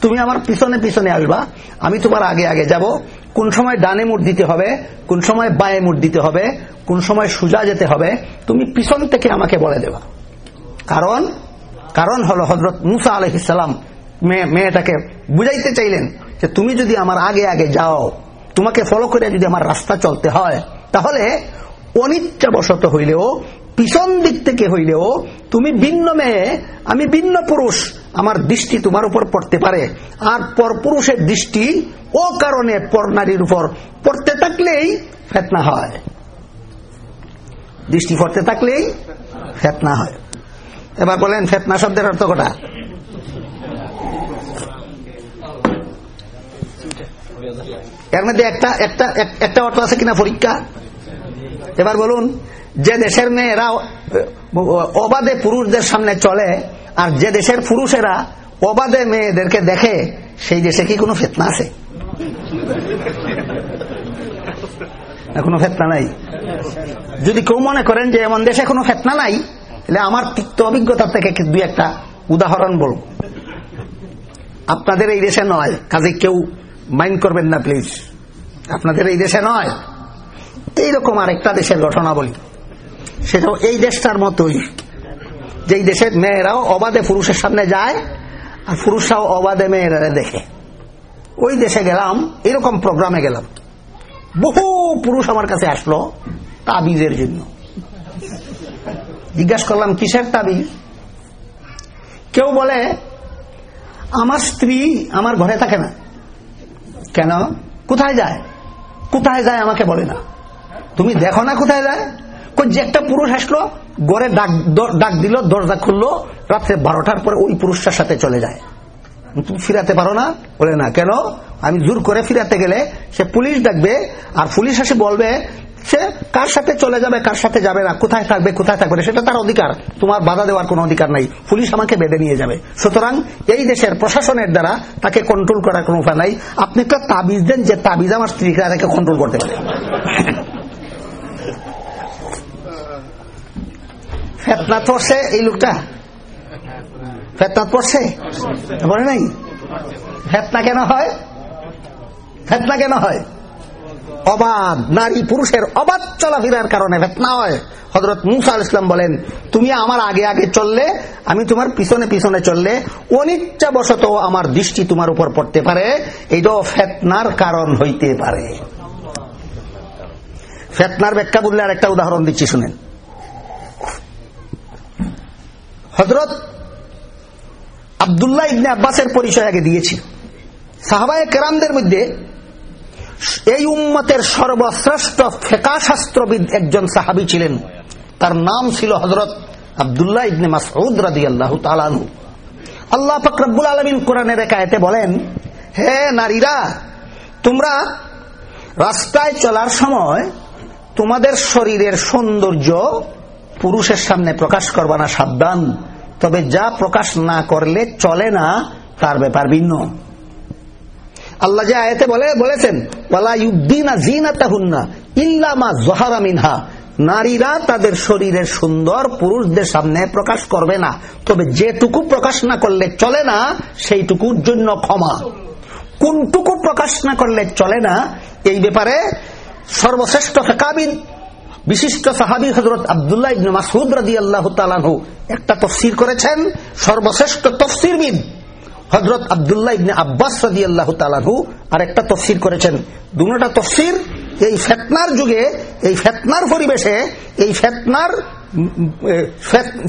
তুমি আমার পিছনে পিছনে আসবা, আমি তোমার আগে আগে যাব। কোন সময় ডানে মুট দিতে হবে, কোন সময় বায়ে মুট দিতে হবে, কোন সময় সোজা যেতে হবে, তুমি পিছন থেকে আমাকে বলে দেবা। কারণ কারণ হলো হজরত মুসা আলহিসাম মেয়েটাকে বুঝাইতে চাইলেন যে তুমি যদি আমার আগে আগে যাও, তোমাকে ফলো করে যদি আমার রাস্তা চলতে হয়, তাহলে অনিচ্ছাবশত হইলেও পিছন দিক থেকে হইলেও তুমি ভিন্ন মেয়ে, আমি ভিন্ন পুরুষ, আমার দৃষ্টি তোমার উপর পড়তে পারে। আর পর পুরুষের দৃষ্টি ও কারণে পর নারীর উপর পড়তে থাকলেই ফেতনা হয়। দৃষ্টি পড়তে থাকলেই ফেতনা হয়। এবার বলেন, ফেতনা শব্দের অর্থ কটা? এর মধ্যে একটা একটা একটা অর্থ আছে কিনা পরীক্ষা? এবার বলুন যে দেশের মেয়েরা অবাধে পুরুষদের সামনে চলে, আর যে দেশের পুরুষেরা অবাধে মেয়েদেরকে দেখে, সেই দেশে কি কোনো ফেতনা আছে? কোনো ফেতনা নাই। যদি কেউ মনে করেন যে এমন দেশে কোনো ফেতনা নাই, তাহলে আমার তিক্ত অভিজ্ঞতা থেকে দুই একটা উদাহরণ বলব? আপনাদের এই দেশে নয়। কাজে কেউ মাইন্ড করবেন না, প্লিজ। আপনাদের এই দেশে নয়। এইরকম আরেকটা দেশের ঘটনা বলি। সেটাও এই দেশটার মতোই। যেই দেশের মেয়েরাও অবাধে পুরুষের সামনে যায়, আর পুরুষরাও অবাধে মেয়েরা দেখে। ওই দেশে গেলাম, এরকম প্রোগ্রামে গেলাম। বহু পুরুষ আমার কাছে আসলো তাবিজের জন্য। জিজ্ঞাসা করলাম, কিসের তাবিজ? কেউ বলে, আমার স্ত্রী আমার ঘরে থাকে না। কেন? কোথায় যায়? কোথায় যায় আমাকে বলে না। তুমি দেখো না কোথায় যায়? যে একটা পুরুষ আসলো, গড়ে ডাক ডাক দিল, দরজা খুললো, রাত্রে বারোটার পরে ওই পুরুষটার সাথে চলে যায়। তুমি ফিরাতে পারো না? বলে, না, কেন? আমি জোর করে ফিরাতে গেলে সে পুলিশ ডাকবে আর পুলিশ এসে বলবে সে কার সাথে চলে যাবে, কার সাথে যাবে না, কোথায় থাকবে কোথায় থাকবে সেটা তার অধিকার। তোমার বাধা দেওয়ার কোনো অধিকার নাই। পুলিশ আমাকে বেঁধে নিয়ে যাবে। সুতরাং এই দেশের প্রশাসনের দ্বারা তাকে কন্ট্রোল করার কোনো উপায় নাই। আপনি একটা তাবিজ দেন, যে তাবিজ আমার স্ত্রীকে তাকে কন্ট্রোল করতে পারে। ফেতনাথ পড়ছে এই লোকটা? ফেতনাথ পড়ছে? বলে নাই? ফেতনা কেন হয়? ফেতনা কেন হয়? অবাধ, নারী পুরুষের অবাধ চলাফেরার কারণে ফেতনা হয়। হজরত মুসা আল ইসলাম বলেন, তুমি আমার আগে আগে চললে, আমি তোমার পিছনে পিছনে চললে অনিচ্ছা বশত আমার দৃষ্টি তোমার উপর পড়তে পারে। এটাও ফেতনার কারণ হইতে পারে। ফেতনার ব্যাখ্যা বললে আর একটা উদাহরণ দিচ্ছি, শুনেন। হজরত আবদুল্লাহ ইবনে আব্বাসের পরিচয় আগে দিয়েছি সাহাবায় কেরামদের মধ্যে এই উম্মতের সর্বশ্রেষ্ঠ ফেকা শাস্ত্রবিদ একজন সাহাবি ছিলেন। তার নাম ছিল হজরত আবদুল্লাহ ইবনে মাসউদ রাদি আল্লাহ তালানু আল্লাহ ফকরবুল আলমিন কোরআনের একায়তে বলেন, হে নারীরা, তোমরা রাস্তায় চলার সময় তোমাদের শরীরের সৌন্দর্য পুরুষের সামনে প্রকাশ করবা না সাবধান। তবে যা প্রকাশ না করলে চলে না, তার ব্যাপার ভিন্ন। আল্লাহ যে আয়তে বলে, বলেছেন মিনহা। নারীরা তাদের শরীরের সুন্দর পুরুষদের সামনে প্রকাশ করবে না। তবে যেটুকু প্রকাশ না করলে চলে না, সেইটুকুর জন্য ক্ষমা। কোনটুকু প্রকাশ না করলে চলে না, এই ব্যাপারে সর্বশ্রেষ্ঠ ফেকাবিদ বিশিষ্ট সাহাবি হজরত আবদুল্লাহ ইবনে মাসুদ রাজি আল্লাহ তালানহু একটা তফসির করেছেন, সর্বশ্রেষ্ঠ তফসিরবিদ হজরত আবদুল্লাহ ইবনে আব্বাস রাজি আল্লাহ তালানহু আর একটা তফসির করেছেন। দুটা তফসির, এই ফেতনার যুগে, এই ফেতনার পরিবেশে, এই ফেতনার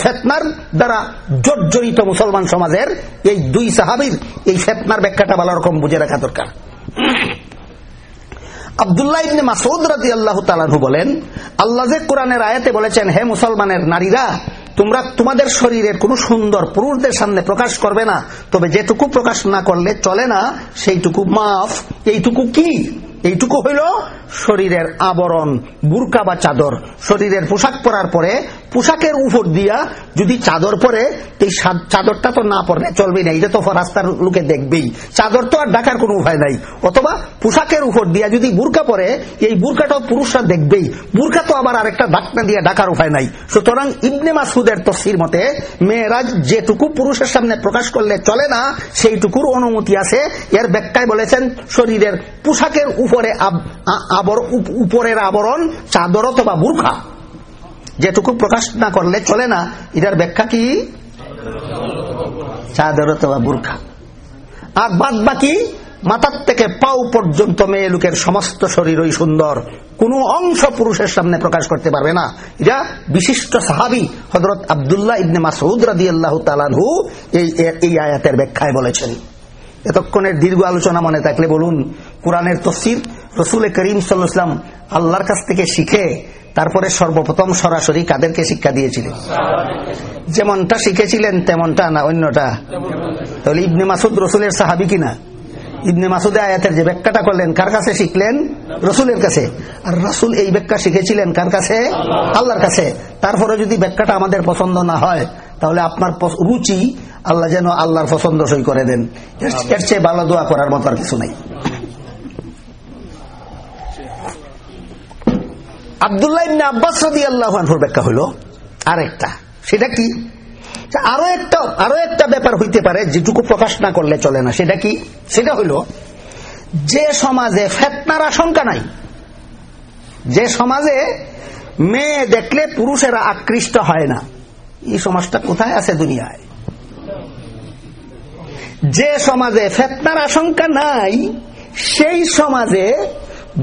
ফেতনার দ্বারা জর্জরিত মুসলমান সমাজের এই দুই সাহাবির এই ফেতনার ব্যাখ্যাটা ভালো রকম বুঝে রাখা দরকার। আবদুল্লাহ ইবনে মাসুদ রাজি আল্লাহ তালানহু বলেন, আল্লাহ যে কোরআনের আয়াতে বলেছেন, হে মুসলমানের নারীরা, তোমরা তোমাদের শরীরের কোন সুন্দর পুরুষদের সামনে প্রকাশ করবে না, তবে যেটুকু প্রকাশ না করলে চলে না, সেইটুকু মাফ, এইটুকু কি? এইটুকু হইল শরীরের আবরণ, বুরকা বা চাদর। শরীরের পোশাক পরার পরে পোশাকের উপর দিয়া যদি চাদর পরে, এই চাদরটা তো না পরলে চলবে না এটা তো রাস্তার লোকে দেখবেই। চাদর তো আর ডাকার কোনো উপায় নাই। অথবা পোশাকের উপর দিয়া যদি বুরকা পরে, এই বুরকাটাও পুরুষরা দেখবেই। বুরকা তো আবার আরেকটা ডাকনা দিয়ে ডাকার উপায় নাই। সুতরাং ইবনে মাসুদের তফসির মতে, মেয়েরাজ যেটুকু পুরুষের সামনে প্রকাশ করলে চলে না, সেইটুকুর অনুমতি আছে। এর ব্যাখ্যায় বলেছেন, শরীরের পোশাকের উপরে উপরের আবরণ চাদর অথবা বুর্খা যেটুকু প্রকাশ না করলে চলে না। এটার ব্যাখ্যা কি? চাদর অথবা বুর্খা আর বাদ বাকি, মাথার থেকে পাও পর্যন্ত মেয়ে লোকের সমস্ত শরীরই সুন্দর। কোন অংশ পুরুষের সামনে প্রকাশ করতে পারবে না। এটা বিশিষ্ট সাহাবি হজরত আবদুল্লাহ ইবনে মাসুদ রাদি আল্লাহ তালানহু এই আয়াতের ব্যাখ্যায় বলেছেন। এতক্ষণের দীর্ঘ আলোচনা মনে থাকলে বলুন কোরআনের তফসির রসুল করিম সাল্লাম আল্লাহর কাছ থেকে শিখে তারপরে সর্বপ্রথম সরাসরি কাদেরকে শিক্ষা দিয়েছিলেন। যেমনটা শিখেছিলেন, তেমনটা না, অন্যটা। তাহলে ইবনে মাসুদ রসুলের সাহাবি কিনা? ইবনে মাসুদে আয়াতের যে ব্যাখ্যাটা করলেন, কার কাছে শিখলেন? রসুলের কাছে। আর রসুল এই ব্যাখ্যা শিখেছিলেন কার কাছে? আল্লাহর কাছে। তারপরে যদি ব্যাখ্যাটা আমাদের পছন্দ না হয়, তাহলে আপনার রুচি আল্লাহ যেন আল্লাহর পছন্দ সই করে দেন। এর চেয়ে ভালো দোয়া করার মতো আর কিছু নাই। আবদুল্লাহ ইবনে আব্বাস রাদি ব্যাখ্যা হলো আরেকটা। সেটা কি? আরও একটা আরও একটা ব্যাপার হইতে পারে, যেটুকু প্রকাশ না করলে চলে না। সেটা কি? সেটা হইল যে সমাজে ফেতনার আশঙ্কা নাই, যে সমাজে মেয়ে দেখলে পুরুষেরা আকৃষ্ট হয় না, এই সমাজটা কোথায় আছে দুনিয়ায়? যে সমাজে ফেতনার আশঙ্কা নাই, সেই সমাজে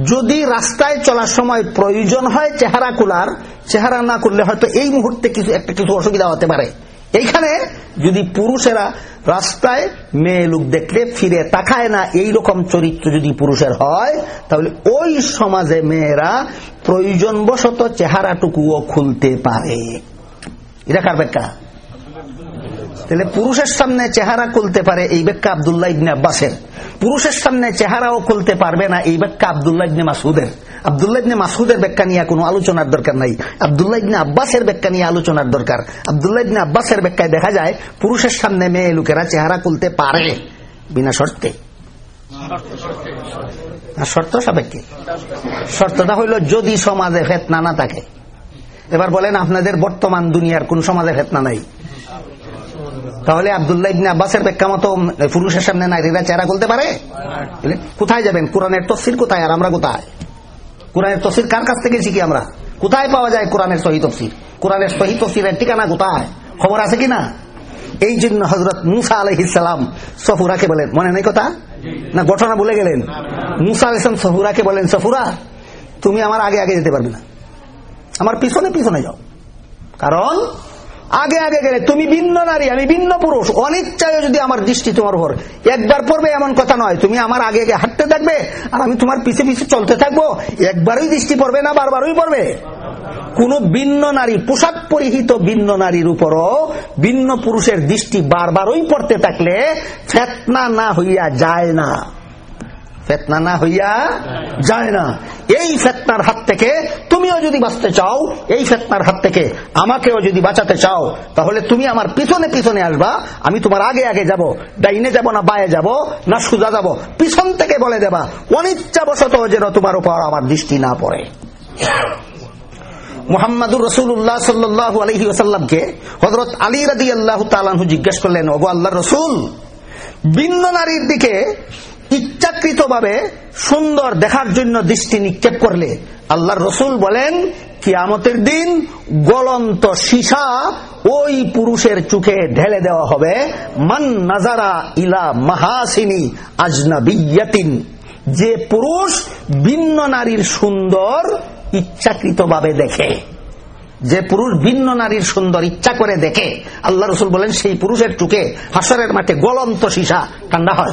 যদি রাস্তায় চলার সময় প্রয়োজন হয় চেহারা কুলার, চেহারা না করলে হয়তো এই মুহূর্তে কিছু একটা কিছু অসুবিধা হতে পারে। এইখানে যদি পুরুষেরা রাস্তায় মেয়ে লোক দেখলে ফিরে তাকায় না, এই রকম চরিত্র যদি পুরুষের হয়, তাহলে ওই সমাজে মেয়েরা প্রয়োজনবশত চেহারাটুকুও খুলতে পারে। এটা কার ব্যাখ্যা? তাহলে পুরুষের সামনে চেহারা খুলতে পারে এই ব্যাখ্যা আবদুল্লাহ ইবনে আব্বাসের। পুরুষের সামনে চেহারাও খুলতে পারবে না এই ব্যাখ্যা আবদুল্লাহ ইবনে মাসুদের আবদুল্লাহ ইবনে মাসুদের ব্যাখ্যা নিয়ে কোনো আলোচনার দরকার নাই। আবদুল্লাহ ইবনে আব্বাসের ব্যাখ্যা নিয়ে আলোচনার দরকার। আবদুল্লাহ ইবনে আব্বাসের ব্যাখ্যায় দেখা যায়, পুরুষের সামনে মেয়ে লোকেরা চেহারা খুলতে পারে বিনা শর্তে। শর্ত সাপেক্ষে। শর্তটা হইল যদি সমাজে ফেতনা না থাকে। এবার বলেন আপনাদের বর্তমান দুনিয়ার কোন সমাজে ফেতনা নাই। তাহলে আবদুল্লাহ ইবনে আব্বাসের ব্যাখ্যা মতো পুরুষের সামনে নারীরা চেহারা খুলতে পারে? কোথায় যাবেন? কোরআনের তফসির কোথায় আর আমরা কোথায়? কোরআনের তফসির কার কাছ থেকে শিখি আমরা? কোথায় পাওয়া যায় কোরআনের সহি তফসির কোরআনের সহি তফসিরের ঠিকানা কোথায়? খবর আছে কিনা? এই জন্য হজরত মুসা আলহিসাম সফুরাকে বলেন, মনে নেই কথা? না, ঘটনা বলে গেলেন? মুসা আলহাম সফুরাকে বলেন, সফুরা, তুমি আমার আগে আগে যেতে পারবে না। আমার পিছনে পিছনে যাও। কারণ আগে আগে গেলে তুমি ভিন্ন নারী, আমি ভিন্ন পুরুষ। অনিচ্ছায় যদি আমার দৃষ্টি তোমার উপর। একবার পড়বে এমন কথা নয়। তুমি আমার আগে আগে হাঁটতে থাকবে আর আমি তোমার পিছে পিছে চলতে থাকব। একবারই দৃষ্টি পড়বে না, বারবারই পড়বে। কোন ভিন্ন নারী, পোশাক পরিহিত ভিন্ন নারীর উপরও ভিন্ন পুরুষের দৃষ্টি বারবারই পড়তে থাকলে ফেতনা না হইয়া যায় না। ফেতনা না হইয়া যায় না। এই ফেতনার হাত থেকে তুমিও যদি বাঁচতে চাও, এই ফেতনার হাত থেকে আমাকেও যদি বাঁচাতে চাও, তাহলে তুমি আমার পিছনে পিছনে আসবা, আমি তোমার আগে আগে যাব, ডাইনে যাব না বায়ে যাব, না সুজা যাব, পিছন থেকে বলে দেবা, অনিচ্ছাবশত যেন তোমার উপর আমার দৃষ্টি না পড়ে। মোহাম্মদুর রসুল্লাহ সাল্লাহ আলহি ওসাল্লামকে হজরত আলী রাদি আল্লাহ তালাহু জিজ্ঞেস করলেন, ওগো আল্লাহ রসুল, ভিন্ন নারীর দিকে ইচ্ছাকৃতভাবে সুন্দর দেখার জন্য দৃষ্টি নিক্ষেপ করলে আল্লাহর রসুল বলেন, কিয়ামতের দিন গলন্ত সীসা ওই পুরুষের চোখে ঢেলে দেওয়া হবে। মান নাজারা ইলা মাহাসিনী আজনাবিয়াতিন। যে পুরুষ ভিন্ন নারীর সুন্দর ইচ্ছাকৃতভাবে দেখে। যে পুরুষ ভিন্ন নারীর সুন্দর ইচ্ছা করে দেখে। আল্লাহ রসুল বলেন, সেই পুরুষের চুকে হাসরের মাঠে গলন্ত সীসা ঠান্ডা হয়।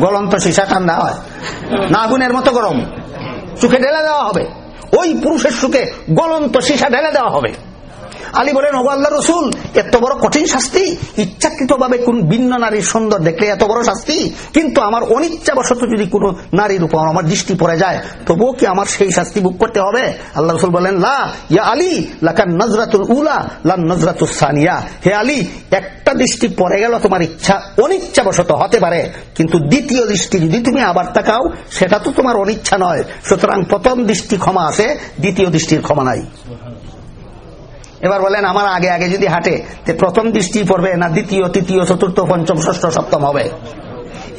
গলন্ত সীসা ঠান্ডা হয়। না আগুনের মতো গরম। চোখে ঢেলে দেওয়া হবে। ওই পুরুষের সুখে গলন্ত সীসা ঢেলে দেওয়া হবে। আলী বলেন, ওগো আল্লাহ রসুল, এত বড় কঠিন শাস্তি? ইচ্ছাকৃত ভাবে কোন ভিন্ন নারীর সুন্দর দেখলে এত বড় শাস্তি? কিন্তু আমার অনিচ্ছাবশত যদি কোন নারীর উপর আমার দৃষ্টি পড়ে যায়, তবুও কি আমার সেই শাস্তি বুক করতে হবে? আল্লাহ রসুল বলেন, লা, ইয়া আলী, লাকান নজরাতুল উলা, লান নজরাতুল সানিয়া। হে আলী, একটা দৃষ্টি পড়ে গেল তোমার ইচ্ছা অনিচ্ছাবশত হতে পারে, কিন্তু দ্বিতীয় দৃষ্টি যদি তুমি আবার তাকাও, সেটা তো তোমার অনিচ্ছা নয়। সুতরাং প্রথম দৃষ্টি ক্ষমা আছে দ্বিতীয় দৃষ্টির ক্ষমা নাই। এবার বলেন, আমার আগে আগে যদি হাঁটে প্রথম দৃষ্টি পড়বে না দ্বিতীয়, তৃতীয়, চতুর্থ, পঞ্চম, ষষ্ঠ, সপ্তম হবে?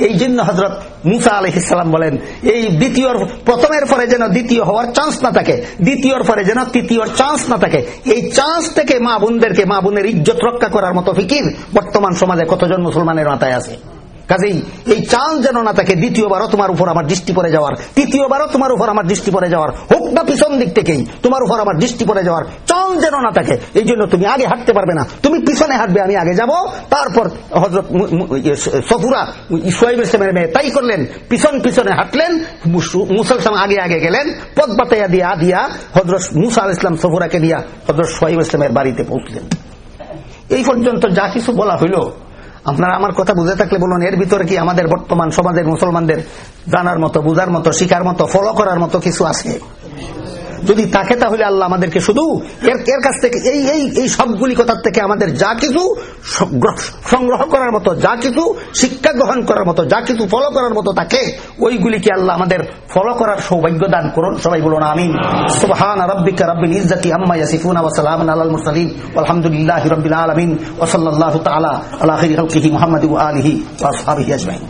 এই জন্য হজরত মুসা আলহিসাম বলেন, এই দ্বিতীয় প্রথমের পরে যেন দ্বিতীয় হওয়ার চান্স না থাকে, দ্বিতীয়র পরে যেন তৃতীয়র চান্স না থাকে, এই চান্স থেকে মা বোনদেরকে, মা বোনের ইজ্জত রক্ষা করার মতো ফিকির বর্তমান সমাজে কতজন মুসলমানের মাথায় আছে? কাজেই এই চান্স যেন না থাকে, দ্বিতীয়বারও তোমার উপর আমার দৃষ্টি পড়ে যাওয়ার, তৃতীয়বারও তোমার উপর আমার দৃষ্টি পড়ে যাওয়ার, হোক না পিছন দিক থেকেই তোমার উপর আমার দৃষ্টি পড়ে যাওয়ার চান্স যেন না থাকে, এই জন্য তুমি আগে হাঁটতে পারবে না। তুমি পিছনে হাঁটবে, আমি আগে যাব। তারপর হজরত সফুরা সোয়াইব ইসলামের মেয়ে, তাই করলেন। পিছন পিছনে হাঁটলেন মুসলসাম আগে আগে গেলেন পদ বাতাইয়া দিয়া দিয়া হজরত মুসা ইসলাম সফুরাকে দিয়া হজরত সোয়াইব ইসলামের বাড়িতে পৌঁছলেন। এই পর্যন্ত যা কিছু বলা হইল আপনারা আমার কথা বুঝে থাকলে বলুন, এর ভিতরে কি আমাদের বর্তমান সমাজের মুসলমানদের জানার মতো, বুঝার মতো, শিকার মতো ফলো করার মতো কিছু আছে? যদি থাকে তাহলে আল্লাহ আমাদেরকে শুধু এর এর কাছ থেকে, এই এই এই সবগুলি কথার থেকে আমাদের যা কিছু সংগ্রহ করার মতো, যা কিছু শিক্ষা গ্রহণ করার মতো, যা কিছু ফলো করার মতো থাকে ওইগুলিকে আল্লাহ আমাদের ফলো করার সৌভাগ্য দান করুন। সবাই বলুন আমিন। সুবহান রাব্বিকা রাব্বিল ইজ্জাতি আম্মা ইয়াসিফুন ওয়া সালামুন আলাল মুরসালিন। আলহামদুলিল্লাহি রাব্বিল আলামিন। ওয়া সাল্লাল্লাহু তাআলা আলা খাইরি খালকিহি মুহাম্মাদি ওয়া আলিহি ওয়া আসহাবিহি আজমাইন।